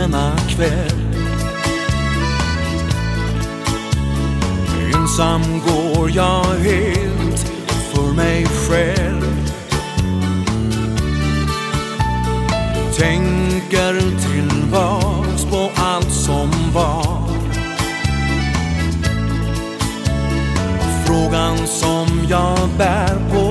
denna kväll. Ensam går jag helt för mig själv. Tänker tillbaks på allt som var. Frågan som jag bär på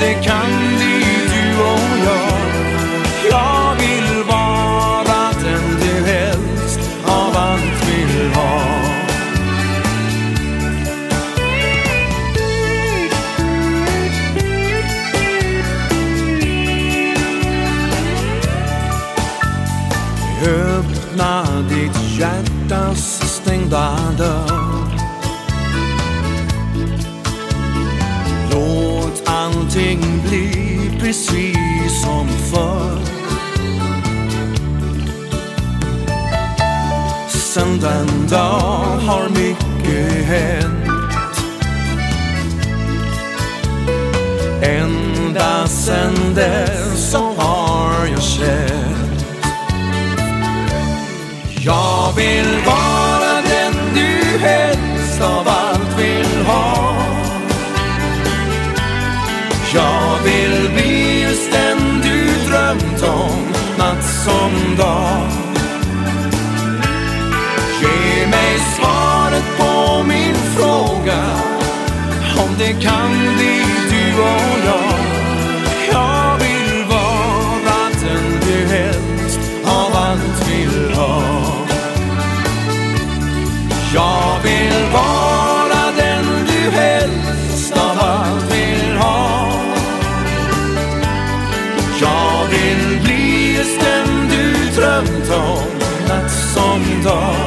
det kan bli du och jag. Jag vill vara den du helst av allt vill ha. Öppna ditt hjärtas stängda dörr. Precis som förr. Sen den dag har mycket hänt. Ända sen dess så har jag känt. Jag vill vara den du helst av allt vill ha. Jag vill bli som dag. Ge mig svaret på min fråga. Om det kan bli du och jag. Jag vill vara den du helst av allt vill ha. Jag 더 낯선다